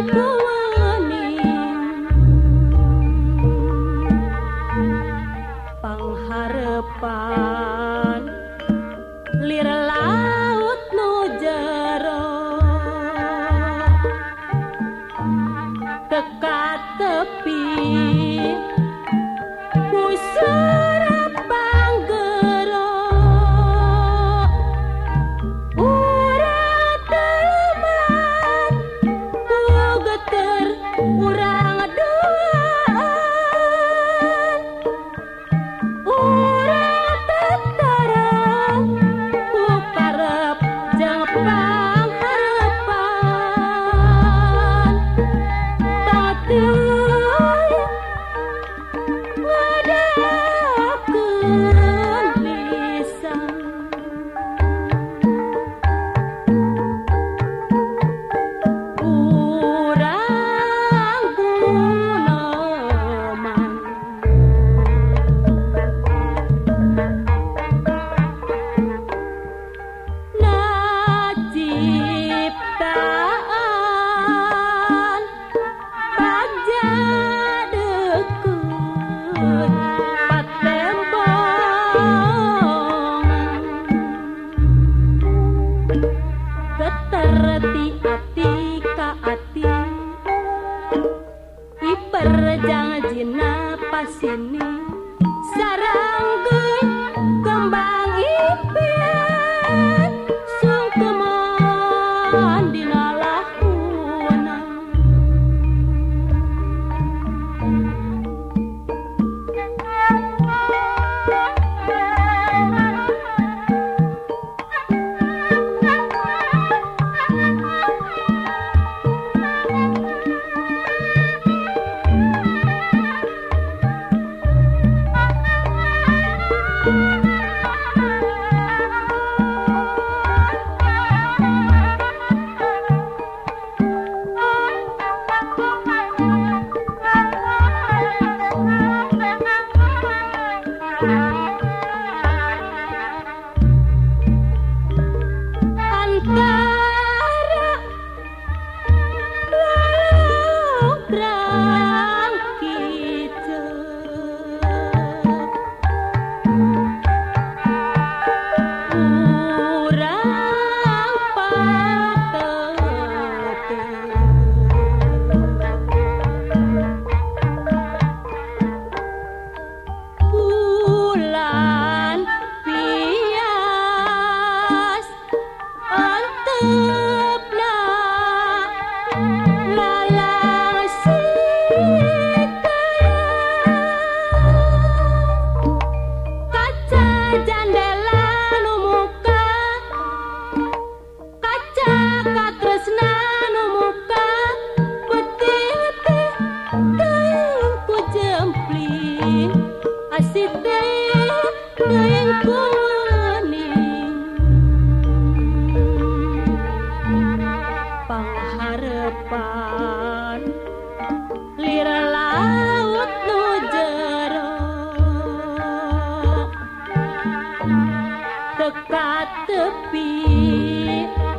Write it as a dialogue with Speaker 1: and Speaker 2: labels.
Speaker 1: Goodbye. peka tepi.